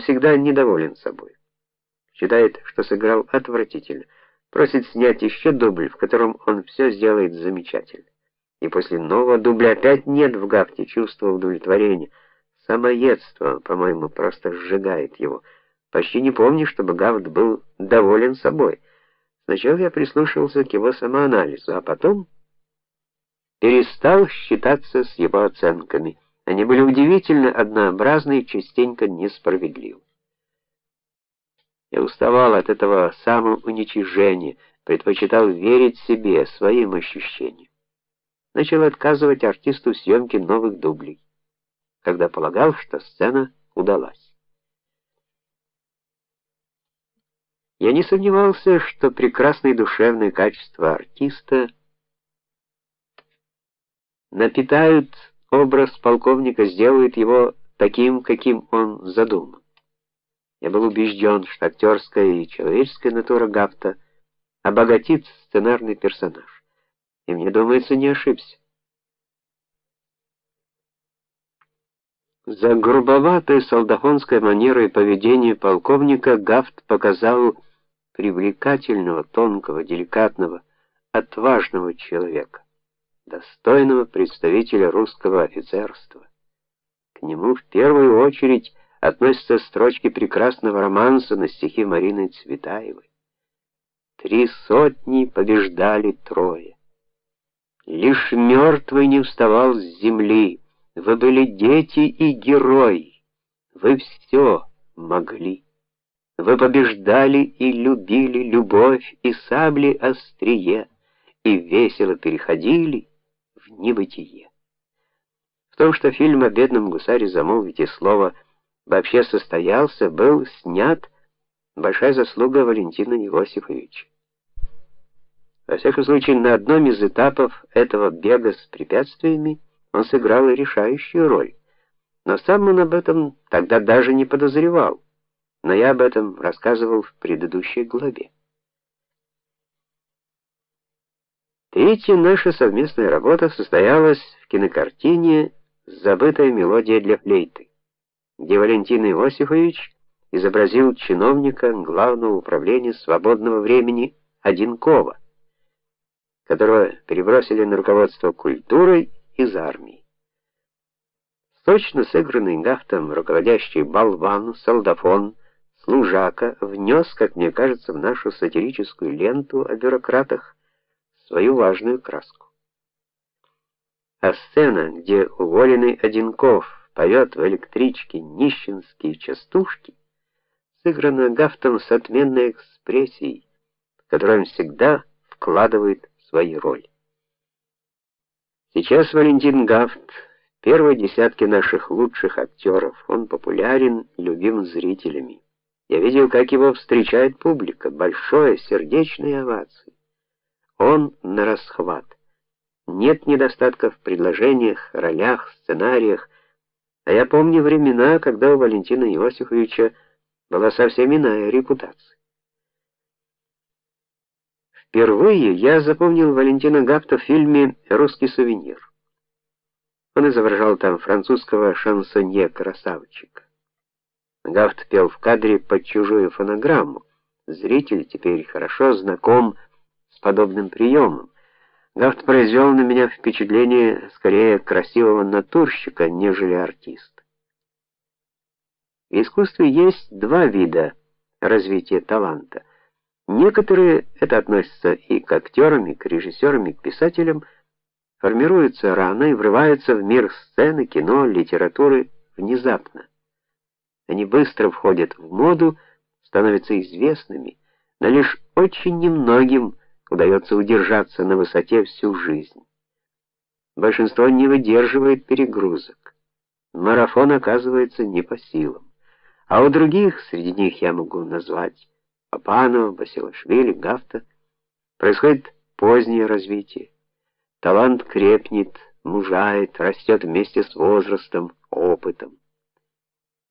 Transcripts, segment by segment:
всегда недоволен собой. Считает, что сыграл отвратительно. Просит снять еще дубль, в котором он все сделает замечательно. И после нового дубля опять нет в Гафте чувства удовлетворения. Самоедство, по-моему, просто сжигает его. Почти не помню, чтобы Гафт был доволен собой. Сначала я прислушивался к его самоанализу, а потом перестал считаться с его оценками. Они были удивительно однообразны и частенько несправедливы. Я уставал от этого самоуничижения, предпочитал верить себе, своим ощущениям. Начал отказывать артисту в съемке новых дублей, когда полагал, что сцена удалась. Я не сомневался, что прекрасные душевные качества артиста напитают образ полковника, сделают его таким, каким он задуман. Я был убежден, что актерская и человеческая натура Гафта обогатит сценарный персонаж. И мне думается, не ошибся. За грубоватой солдафонской манерой поведения полковника Гафт показал привлекательного, тонкого, деликатного, отважного человека, достойного представителя русского офицерства. К нему в первую очередь относятся строчки прекрасного романса на стихи Марины Цветаевой. Три сотни побеждали трое. Лишь мертвый не вставал с земли. Вы были дети и герои. Вы все могли. Вы побеждали и любили любовь и сабли острие, и весело переходили в небытие. В том, что фильм о бедном гусаре замолвите слово вообще состоялся, был снят большая заслуга Валентина Иосифовича. Во всяком случае, на одном из этапов этого бега с препятствиями он сыграл решающую роль. Но сам он об этом тогда даже не подозревал. Но я об этом рассказывал в предыдущей главе. Третья наша совместная работа состоялась в кинокартине Забытая мелодия для флейты где Валентин Иосифович изобразил чиновника Главного управления свободного времени Одинкова, которого перебросили на руководство культурой из армии. Сочно сыгранный Гафтом руководящий болван, солдафон, служака внес, как мне кажется, в нашу сатирическую ленту о бюрократах свою важную краску. А сцена, где уволенный Одинков поет в электричке нищенские частушки, сыграно Гафтом с отменной экспрессией, в которой он всегда вкладывает свои роли. Сейчас Валентин Гафт в первой десятке наших лучших актеров. Он популярен, любим зрителями. Я видел, как его встречает публика, большое сердечные овации. Он на расхват. Нет недостатков в предложениях, ролях, сценариях. А я помню времена, когда у Валентина Иосифовича была совсем иная репутация. Впервые я запомнил Валентина Гафта в фильме Русский сувенир. Он изображал там французского шансонье-красавчика. Гафт пел в кадре под чужую фонограмму. Зритель теперь хорошо знаком подобным приемом. Гафт произвел на меня впечатление скорее красивого натурщика, нежели артиста. В искусстве есть два вида развития таланта. Некоторые, это относится и к актерам, и к режиссерам, и к писателям, формируются рано и врываются в мир сцены, кино, литературы внезапно. Они быстро входят в моду, становятся известными, но лишь очень немногим удается удержаться на высоте всю жизнь. Большинство не выдерживает перегрузок. Марафон оказывается не по силам. А у других, среди них я могу назвать Папанова, Басилашвили, Гафта, происходит позднее развитие. Талант крепнет, мужает, растет вместе с возрастом, опытом.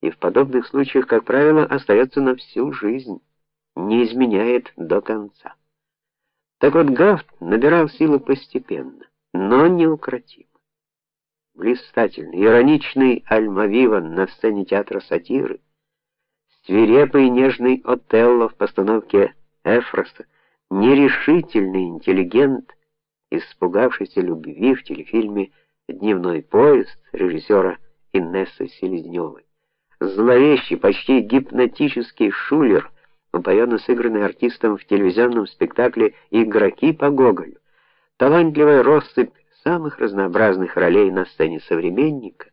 И в подобных случаях, как правило, остается на всю жизнь, не изменяет до конца. Так вот Гафт набирал силы постепенно, но неукротимо. Блистательный, ироничный Альмавива на сцене театра сатиры, свирепый и нежный Отелло в постановке Эфроса, нерешительный интеллигент, испугавшийся любви в телефильме Дневной поезд режиссера Инессы Селезневой. Зловещий, почти гипнотический шулер, упоенно сыгранный артистом в телевизионном спектакле Игроки по Гоголю. Талантливая россыпь самых разнообразных ролей на сцене современника